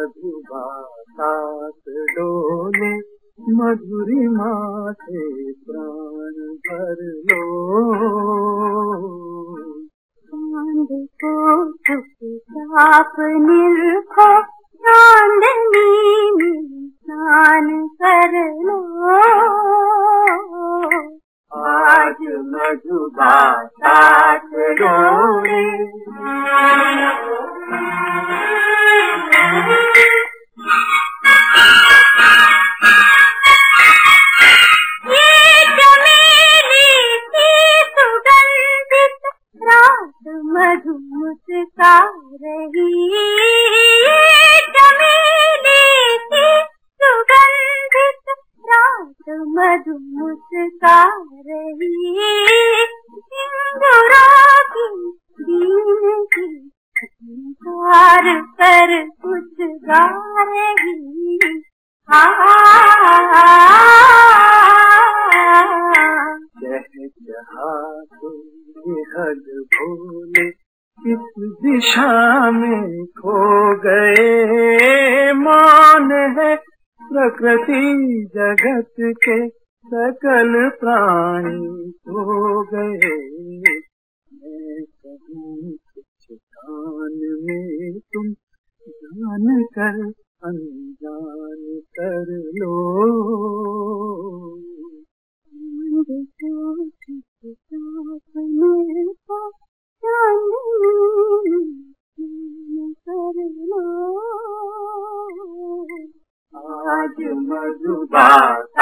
मधुबात डोले मधुरी माथे प्राण भर लो चांद को चुपचाप निरखो चांदनी स्नान कर लो आज मधुबात डोले मधु मुस्का रही की कर कुछ गा रही हद भोले किस दिशा में खो गए मान है। प्रकृति जगत के सकल प्राणी हो गए। मैं कहूँ कुछ दान में तुम जान कर, अनजान कर लो। आज मधुबात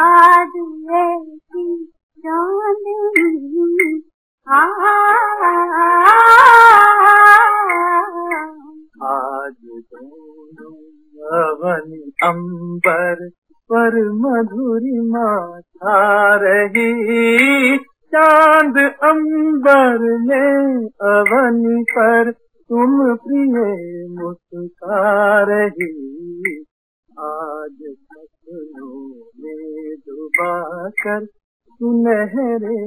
है कोई आज अवन अंबर पर मधुरिमा छा रही। चाँद अंबर में अवन पर तुम प्रिय मुस्का रही। आज कर सुनहरे